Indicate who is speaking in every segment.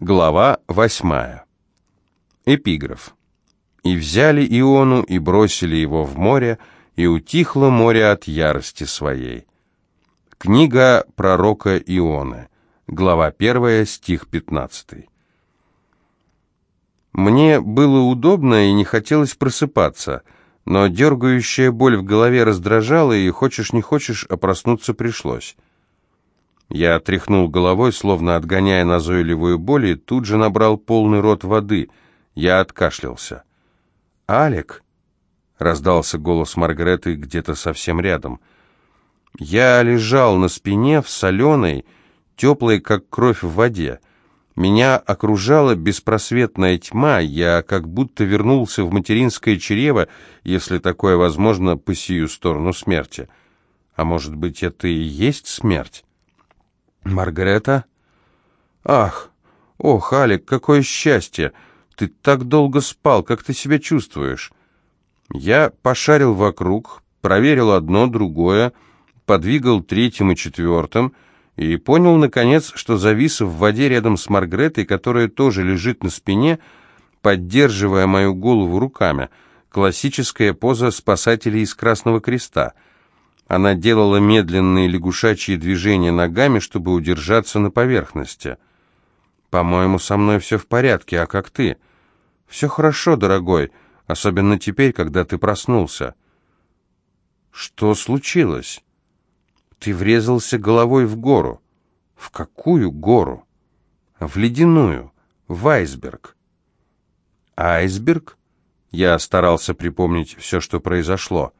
Speaker 1: Глава восьмая. Эпиграф. «И взяли Иону, и бросили его в море, и утихло море от ярости своей». Книга пророка Ионы. Глава первая, стих пятнадцатый. Мне было удобно и не хотелось просыпаться, но дергающая боль в голове раздражала, и хочешь не хочешь, а проснуться пришлось. Я тряхнул головой, словно отгоняя назойливую боль, и тут же набрал полный рот воды. Я откашлялся. «Алек!» — раздался голос Маргареты где-то совсем рядом. Я лежал на спине в соленой, теплой, как кровь в воде. Меня окружала беспросветная тьма, я как будто вернулся в материнское чрево, если такое возможно, по сию сторону смерти. А может быть, это и есть смерть? «Маргарета?» «Ах, ох, Алик, какое счастье! Ты так долго спал, как ты себя чувствуешь?» Я пошарил вокруг, проверил одно, другое, подвигал третьим и четвертым, и понял, наконец, что завис в воде рядом с Маргаретой, которая тоже лежит на спине, поддерживая мою голову руками. Классическая поза спасателей из Красного Креста — она делала медленные лягушачьи движения ногами, чтобы удержаться на поверхности. «По-моему, со мной все в порядке, а как ты?» «Все хорошо, дорогой, особенно теперь, когда ты проснулся». «Что случилось?» «Ты врезался головой в гору». «В какую гору?» «В ледяную, в айсберг». «Айсберг?» Я старался припомнить все, что произошло.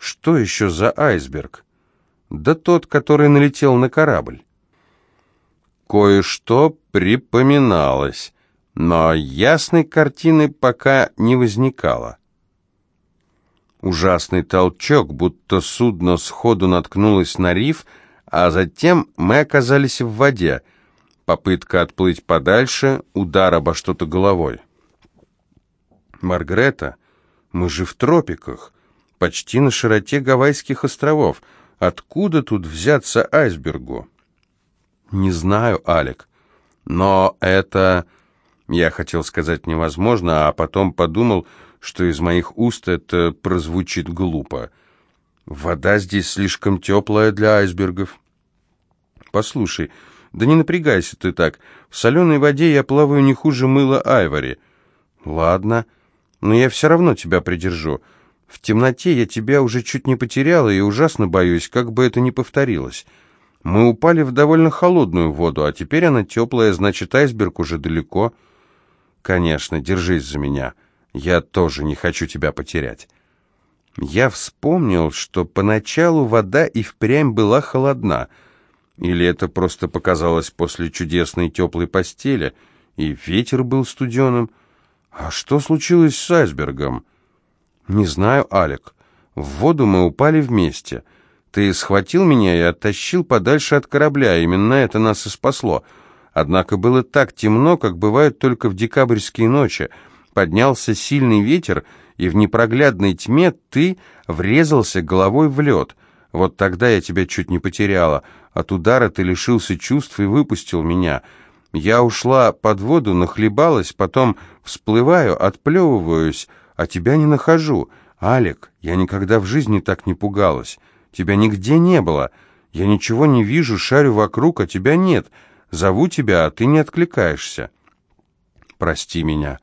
Speaker 1: Что еще за айсберг? Да тот, который налетел на корабль. Кое-что припоминалось, но ясной картины пока не возникало. Ужасный толчок, будто судно сходу наткнулось на риф, а затем мы оказались в воде. Попытка отплыть подальше, удар обо что-то головой. «Маргарета, мы же в тропиках почти на широте Гавайских островов. Откуда тут взяться айсбергу? Не знаю, Алек. Но это... Я хотел сказать невозможно, а потом подумал, что из моих уст это прозвучит глупо. Вода здесь слишком теплая для айсбергов. Послушай, да не напрягайся ты так. В соленой воде я плаваю не хуже мыла Айвори. Ладно, но я все равно тебя придержу. В темноте я тебя уже чуть не потеряла и ужасно боюсь, как бы это ни повторилось. Мы упали в довольно холодную воду, а теперь она теплая, значит, айсберг уже далеко. Конечно, держись за меня. Я тоже не хочу тебя потерять. Я вспомнил, что поначалу вода и впрямь была холодна. Или это просто показалось после чудесной теплой постели, и ветер был студеным. А что случилось с айсбергом?» «Не знаю, Алек. В воду мы упали вместе. Ты схватил меня и оттащил подальше от корабля. Именно это нас и спасло. Однако было так темно, как бывает только в декабрьские ночи. Поднялся сильный ветер, и в непроглядной тьме ты врезался головой в лед. Вот тогда я тебя чуть не потеряла. От удара ты лишился чувств и выпустил меня». Я ушла под воду, нахлебалась, потом всплываю, отплевываюсь, а тебя не нахожу. Алик, я никогда в жизни так не пугалась. Тебя нигде не было. Я ничего не вижу, шарю вокруг, а тебя нет. Зову тебя, а ты не откликаешься. Прости меня.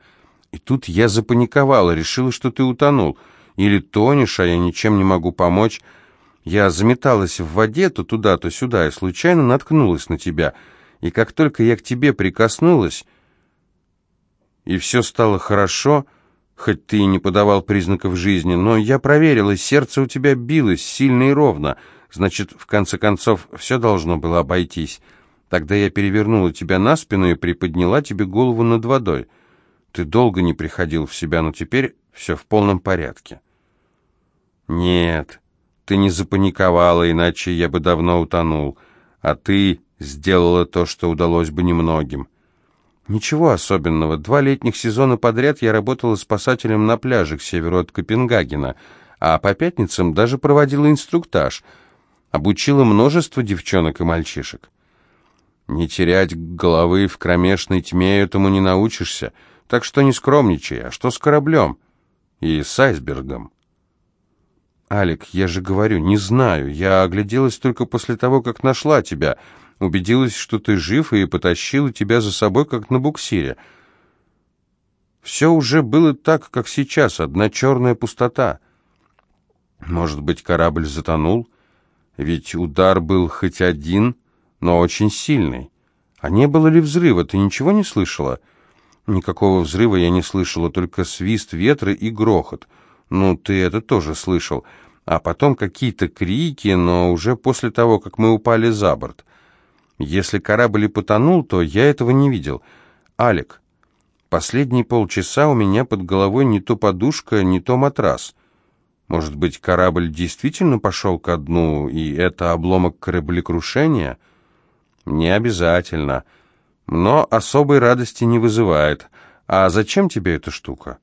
Speaker 1: И тут я запаниковала, решила, что ты утонул. Или тонешь, а я ничем не могу помочь. Я заметалась в воде то туда, то сюда, и случайно наткнулась на тебя. И как только я к тебе прикоснулась, и все стало хорошо, — хоть ты и не подавал признаков жизни, но я проверила, сердце у тебя билось сильно и ровно. Значит, в конце концов, все должно было обойтись. Тогда я перевернула тебя на спину и приподняла тебе голову над водой. Ты долго не приходил в себя, но теперь все в полном порядке. Нет, ты не запаниковала, иначе я бы давно утонул. А ты сделала то, что удалось бы немногим. Ничего особенного. Два летних сезона подряд я работала спасателем на пляже к северу от Копенгагена, а по пятницам даже проводила инструктаж. Обучила множество девчонок и мальчишек. Не терять головы в кромешной тьме этому не научишься, так что не скромничай. А что с кораблем? И с айсбергом? «Алик, я же говорю, не знаю. Я огляделась только после того, как нашла тебя. Убедилась, что ты жив, и потащила тебя за собой, как на буксире. Все уже было так, как сейчас, одна черная пустота. Может быть, корабль затонул? Ведь удар был хоть один, но очень сильный. А не было ли взрыва? Ты ничего не слышала?» Никакого взрыва я не слышала, только свист ветра и грохот. Ну, ты это тоже слышал. А потом какие-то крики, но уже после того, как мы упали за борт. Если корабль и потонул, то я этого не видел. Алик, последние полчаса у меня под головой не то подушка, не то матрас. Может быть, корабль действительно пошел ко дну, и это обломок кораблекрушения? Не обязательно но особой радости не вызывает. А зачем тебе эта штука?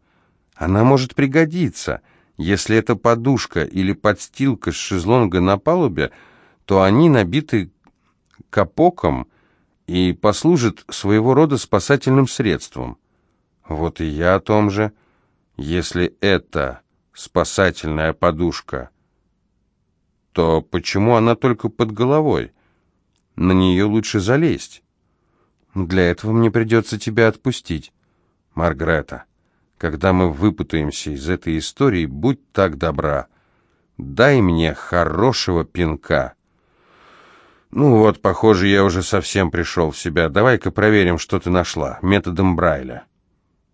Speaker 1: Она может пригодиться. Если это подушка или подстилка с шезлонга на палубе, то они набиты капоком и послужат своего рода спасательным средством. Вот и я о том же. Если это спасательная подушка, то почему она только под головой? На нее лучше залезть. Для этого мне придется тебя отпустить. Маргрета, когда мы выпутаемся из этой истории, будь так добра. Дай мне хорошего пинка. Ну вот, похоже, я уже совсем пришел в себя. Давай-ка проверим, что ты нашла, методом Брайля.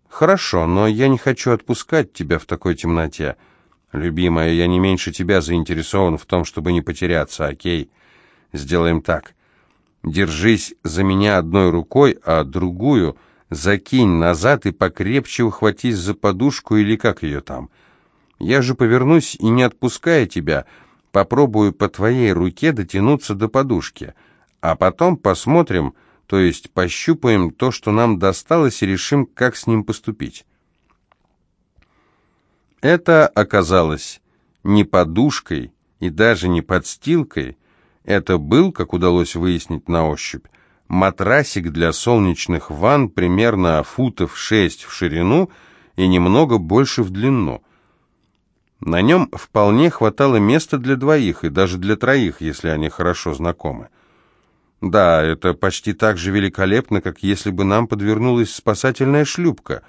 Speaker 1: Хорошо, но я не хочу отпускать тебя в такой темноте. Любимая, я не меньше тебя заинтересован в том, чтобы не потеряться, окей? Сделаем так. Держись за меня одной рукой, а другую закинь назад и покрепче ухватись за подушку или как ее там. Я же повернусь и, не отпуская тебя, попробую по твоей руке дотянуться до подушки, а потом посмотрим, то есть пощупаем то, что нам досталось, и решим, как с ним поступить. Это оказалось не подушкой и даже не подстилкой, это был, как удалось выяснить на ощупь, матрасик для солнечных ванн примерно футов 6 в ширину и немного больше в длину. На нем вполне хватало места для двоих и даже для троих, если они хорошо знакомы. Да, это почти так же великолепно, как если бы нам подвернулась спасательная шлюпка.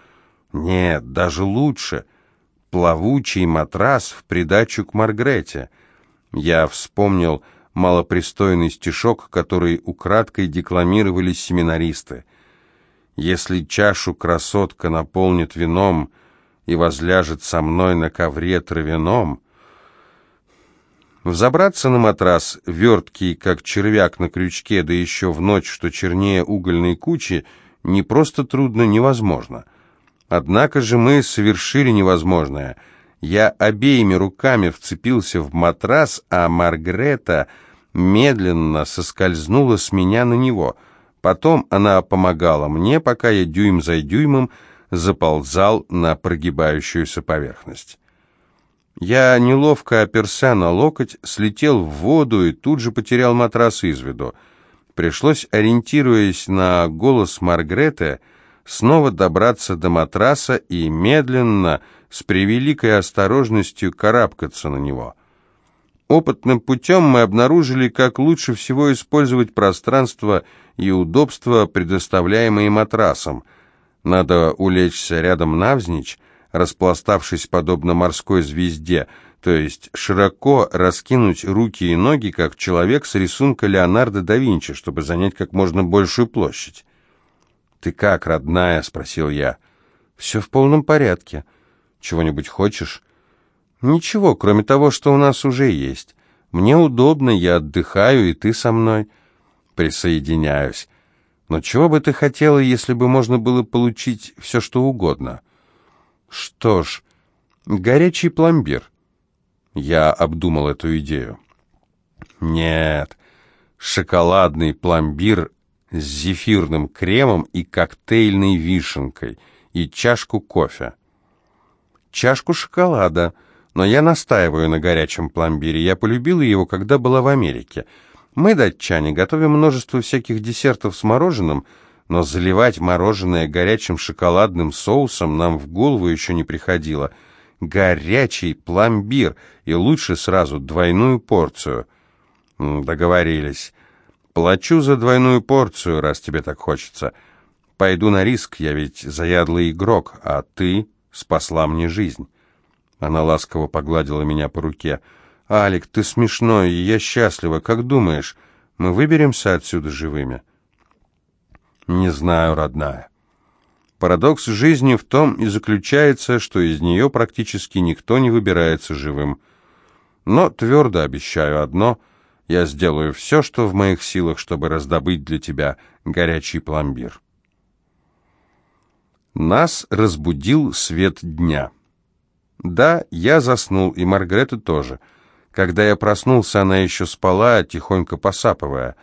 Speaker 1: Нет, даже лучше. Плавучий матрас в придачу к Маргрете. Я вспомнил малопристойный стишок, который украдкой декламировали семинаристы. «Если чашу красотка наполнит вином и возляжет со мной на ковре травяном», Взобраться на матрас, верткий, как червяк на крючке, да еще в ночь, что чернее угольной кучи, не просто трудно, невозможно. Однако же мы совершили невозможное — я обеими руками вцепился в матрас, а Маргрета медленно соскользнула с меня на него. Потом она помогала мне, пока я дюйм за дюймом заползал на прогибающуюся поверхность. Я неловко оперся на локоть, слетел в воду и тут же потерял матрас из виду. Пришлось, ориентируясь на голос Маргреты, снова добраться до матраса и медленно, с превеликой осторожностью карабкаться на него. Опытным путем мы обнаружили, как лучше всего использовать пространство и удобства, предоставляемые матрасом. Надо улечься рядом навзничь, распластавшись подобно морской звезде, то есть широко раскинуть руки и ноги, как человек с рисунка Леонардо да Винчи, чтобы занять как можно большую площадь. «Ты как, родная?» — спросил я. «Все в полном порядке. Чего-нибудь хочешь?» «Ничего, кроме того, что у нас уже есть. Мне удобно, я отдыхаю, и ты со мной». «Присоединяюсь. Но чего бы ты хотела, если бы можно было получить все, что угодно?» «Что ж, горячий пломбир». Я обдумал эту идею. «Нет, шоколадный пломбир с зефирным кремом и коктейльной вишенкой, и чашку кофе». «Чашку шоколада», но я настаиваю на горячем пломбире. Я полюбила его, когда была в Америке. Мы, датчане, готовим множество всяких десертов с мороженым, но заливать мороженое горячим шоколадным соусом нам в голову еще не приходило. Горячий пломбир, и лучше сразу двойную порцию. Договорились. Плачу за двойную порцию, раз тебе так хочется. Пойду на риск, я ведь заядлый игрок, а ты спасла мне жизнь. Она ласково погладила меня по руке. «Алик, ты смешной, я счастлива. Как думаешь, мы выберемся отсюда живыми?» «Не знаю, родная. Парадокс жизни в том и заключается, что из нее практически никто не выбирается живым. Но твердо обещаю одно — я сделаю все, что в моих силах, чтобы раздобыть для тебя горячий пломбир». Нас разбудил свет дня. Да, я заснул, и Маргарета тоже. Когда я проснулся, она еще спала, тихонько посапывая.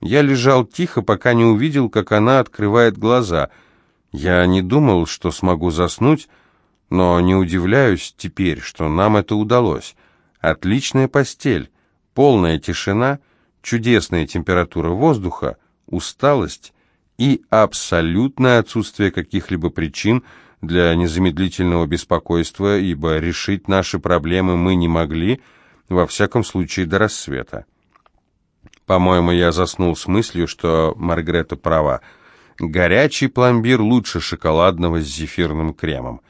Speaker 1: Я лежал тихо, пока не увидел, как она открывает глаза. Я не думал, что смогу заснуть, но не удивляюсь теперь, что нам это удалось. Отличная постель, полная тишина, чудесная температура воздуха, усталость и абсолютное отсутствие каких-либо причин для незамедлительного беспокойства, ибо решить наши проблемы мы не могли, во всяком случае до рассвета. По-моему, я заснул с мыслью, что Маргарета права. Горячий пломбир лучше шоколадного с зефирным кремом.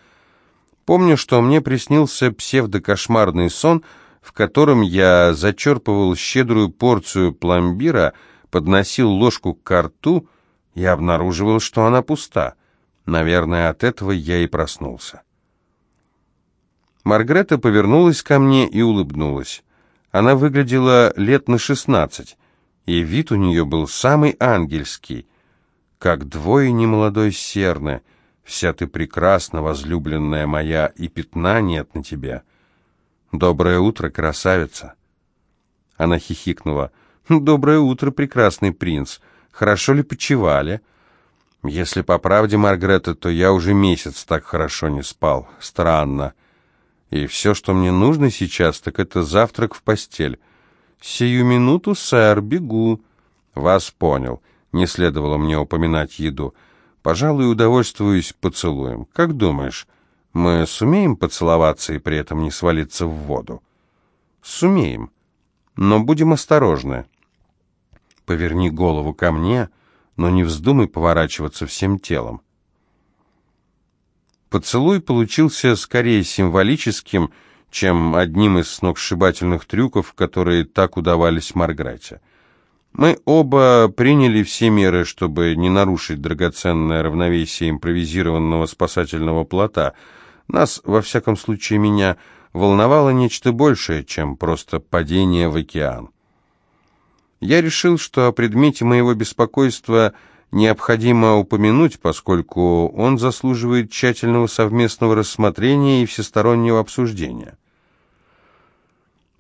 Speaker 1: Помню, что мне приснился псевдокошмарный сон, в котором я зачерпывал щедрую порцию пломбира, подносил ложку к рту и обнаруживал, что она пуста. Наверное, от этого я и проснулся. Маргрета повернулась ко мне и улыбнулась. Она выглядела лет на шестнадцать, и вид у нее был самый ангельский, как двое немолодой серны. Вся ты прекрасна, возлюбленная моя, и пятна нет на тебе. Доброе утро, красавица. Она хихикнула. Доброе утро, прекрасный принц. Хорошо ли почевали? Если по правде, Маргарета, то я уже месяц так хорошо не спал. Странно. И все, что мне нужно сейчас, так это завтрак в постель. Сию минуту, сэр, бегу. Вас понял. Не следовало мне упоминать еду. Пожалуй, удовольствуюсь поцелуем. Как думаешь, мы сумеем поцеловаться и при этом не свалиться в воду? Сумеем. Но будем осторожны. Поверни голову ко мне, но не вздумай поворачиваться всем телом. Поцелуй получился скорее символическим, чем одним из сногсшибательных трюков, которые так удавались Маргрете. Мы оба приняли все меры, чтобы не нарушить драгоценное равновесие импровизированного спасательного плота. Нас, во всяком случае меня, волновало нечто большее, чем просто падение в океан. Я решил, что о предмете моего беспокойства необходимо упомянуть, поскольку он заслуживает тщательного совместного рассмотрения и всестороннего обсуждения.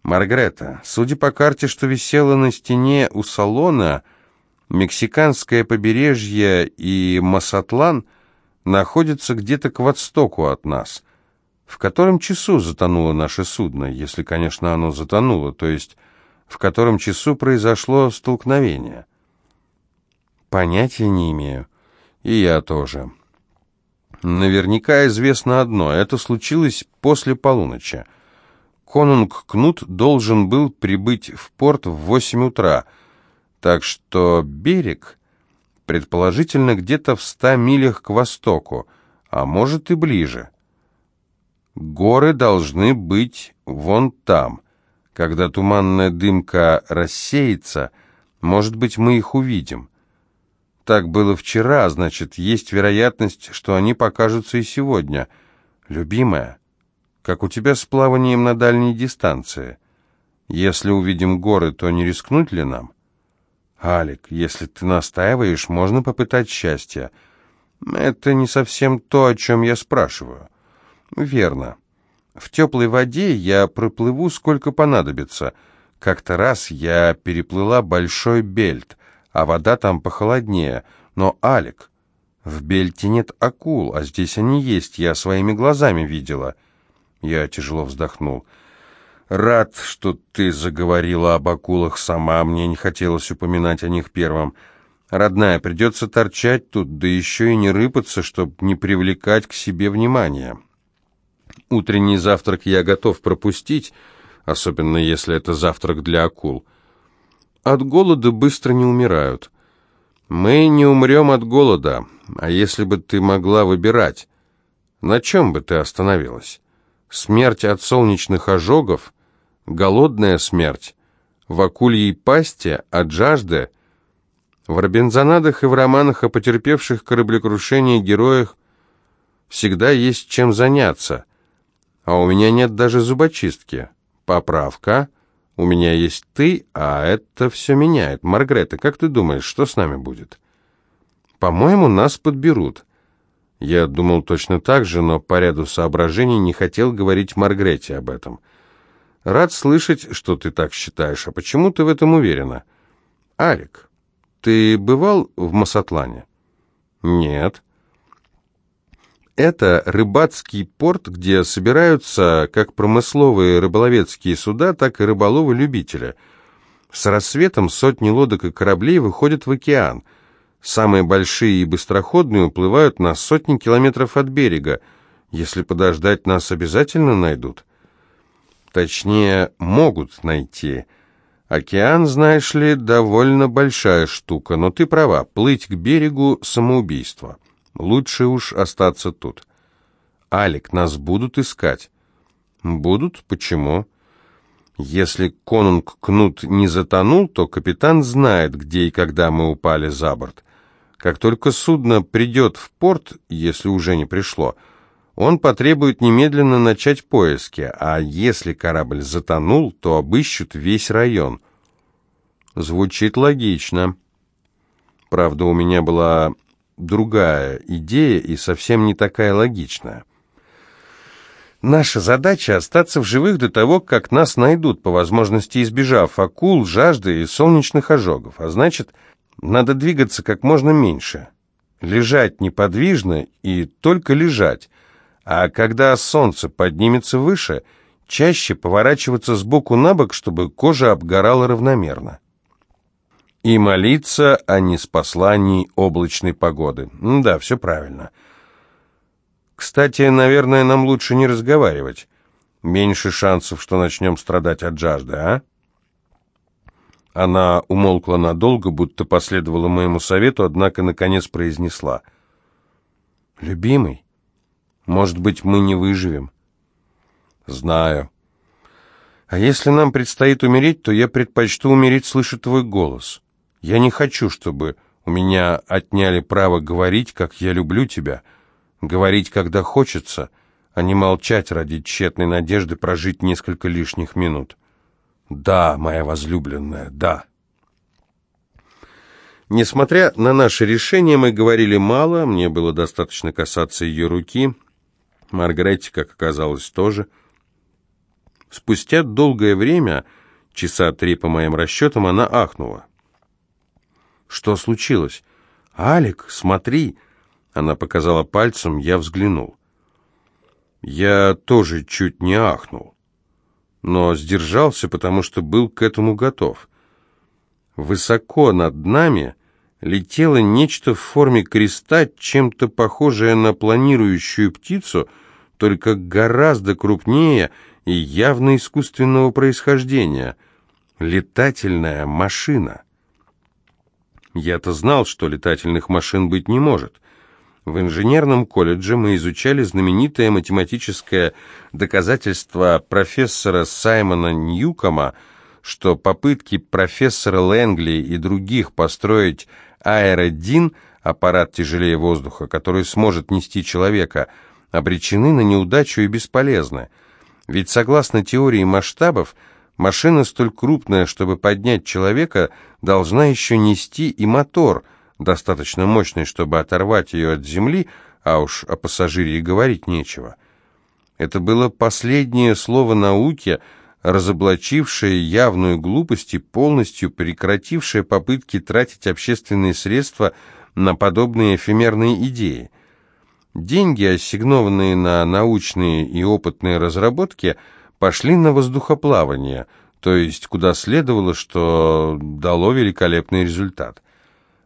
Speaker 1: Маргарета, судя по карте, что висела на стене у салона, мексиканское побережье и Масатлан находятся где-то к востоку от нас. В котором часу затонуло наше судно, если, конечно, оно затонуло, то есть в котором часу произошло столкновение. Понятия не имею. И я тоже. Наверняка известно одно. Это случилось после полуночи. Конунг Кнут должен был прибыть в порт в восемь утра, так что берег, предположительно, где-то в ста милях к востоку, а может и ближе. Горы должны быть вон там — когда туманная дымка рассеется, может быть, мы их увидим. Так было вчера, значит, есть вероятность, что они покажутся и сегодня. Любимая, как у тебя с плаванием на дальней дистанции. Если увидим горы, то не рискнуть ли нам? Алик, если ты настаиваешь, можно попытать счастья. Это не совсем то, о чем я спрашиваю. Верно. В теплой воде я проплыву сколько понадобится. Как-то раз я переплыла большой бельт, а вода там похолоднее. Но, Алик, в бельте нет акул, а здесь они есть, я своими глазами видела. Я тяжело вздохнул. Рад, что ты заговорила об акулах сама, мне не хотелось упоминать о них первым. Родная, придется торчать тут, да еще и не рыпаться, чтобы не привлекать к себе внимания. Утренний завтрак я готов пропустить, особенно если это завтрак для акул. От голода быстро не умирают. Мы не умрем от голода, а если бы ты могла выбирать, на чем бы ты остановилась? Смерть от солнечных ожогов, голодная смерть, в акульей пасти от жажды — в Робинзонадах и в романах о потерпевших кораблекрушение героях всегда есть чем заняться. А у меня нет даже зубочистки. Поправка. У меня есть ты, а это все меняет. Маргрета, как ты думаешь, что с нами будет? По-моему, нас подберут. Я думал точно так же, но по ряду соображений не хотел говорить Маргрете об этом. Рад слышать, что ты так считаешь. А почему ты в этом уверена? Алик, ты бывал в Масатлане? Нет. Это рыбацкий порт, где собираются как промысловые рыболовецкие суда, так и рыболовы-любители. С рассветом сотни лодок и кораблей выходят в океан. Самые большие и быстроходные уплывают на сотни километров от берега. Если подождать, нас обязательно найдут. Точнее, могут найти – Океан, знаешь ли, довольно большая штука, но ты права, плыть к берегу — самоубийство. Лучше уж остаться тут. Алик, нас будут искать. Будут? Почему? Если конунг Кнут не затонул, то капитан знает, где и когда мы упали за борт. Как только судно придет в порт, если уже не пришло, он потребует немедленно начать поиски, а если корабль затонул, то обыщут весь район. Звучит логично. Правда, у меня была другая идея и совсем не такая логичная. Наша задача — остаться в живых до того, как нас найдут, по возможности избежав акул, жажды и солнечных ожогов. А значит, надо двигаться как можно меньше. Лежать неподвижно и только лежать. А когда солнце поднимется выше, чаще поворачиваться сбоку на бок, чтобы кожа обгорала равномерно и молиться о неспослании облачной погоды. Да, все правильно. Кстати, наверное, нам лучше не разговаривать. Меньше шансов, что начнем страдать от жажды, а? Она умолкла надолго, будто последовала моему совету, однако наконец произнесла. «Любимый, может быть, мы не выживем?» «Знаю. А если нам предстоит умереть, то я предпочту умереть, слыша твой голос. Я не хочу, чтобы у меня отняли право говорить, как я люблю тебя, говорить, когда хочется, а не молчать ради тщетной надежды прожить несколько лишних минут. Да, моя возлюбленная, да. Несмотря на наше решение, мы говорили мало, мне было достаточно касаться ее руки, Маргарете, как оказалось, тоже. Спустя долгое время, часа три по моим расчетам, она ахнула. Что случилось? «Алик, смотри!» Она показала пальцем, я взглянул. Я тоже чуть не ахнул, но сдержался, потому что был к этому готов. Высоко над нами летело нечто в форме креста, чем-то похожее на планирующую птицу, только гораздо крупнее и явно искусственного происхождения. Летательная машина. Я-то знал, что летательных машин быть не может. В инженерном колледже мы изучали знаменитое математическое доказательство профессора Саймона Ньюкома, что попытки профессора Лэнгли и других построить аэродин, аппарат тяжелее воздуха, который сможет нести человека, обречены на неудачу и бесполезны. Ведь согласно теории масштабов, Машина столь крупная, чтобы поднять человека, должна еще нести и мотор, достаточно мощный, чтобы оторвать ее от земли, а уж о пассажире и говорить нечего. Это было последнее слово науки, разоблачившее явную глупость и полностью прекратившее попытки тратить общественные средства на подобные эфемерные идеи. Деньги, ассигнованные на научные и опытные разработки – пошли на воздухоплавание, то есть куда следовало, что дало великолепный результат.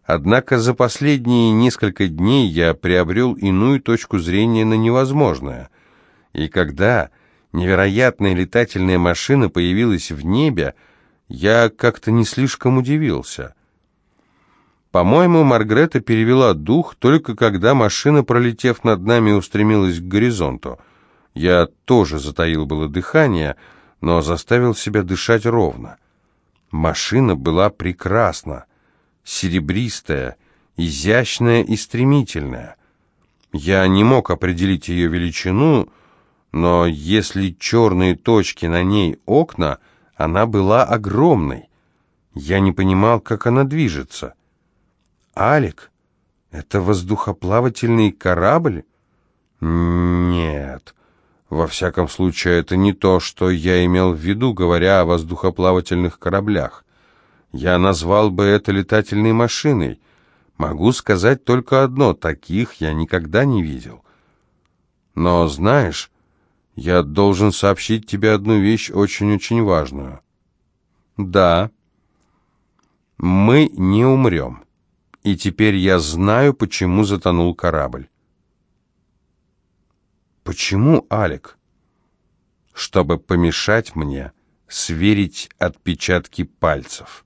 Speaker 1: Однако за последние несколько дней я приобрел иную точку зрения на невозможное. И когда невероятная летательная машина появилась в небе, я как-то не слишком удивился. По-моему, Маргрета перевела дух только когда машина, пролетев над нами, устремилась к горизонту. Я тоже затаил было дыхание, но заставил себя дышать ровно. Машина была прекрасна серебристая, изящная и стремительная. Я не мог определить ее величину, но если черные точки на ней окна, она была огромной. Я не понимал, как она движется. «Алик, это воздухоплавательный корабль?» «Нет». Во всяком случае, это не то, что я имел в виду, говоря о воздухоплавательных кораблях. Я назвал бы это летательной машиной. Могу сказать только одно, таких я никогда не видел. Но знаешь, я должен сообщить тебе одну вещь очень-очень важную. Да, мы не умрем. И теперь я знаю, почему затонул корабль. Почему, Алик? Чтобы помешать мне сверить отпечатки пальцев.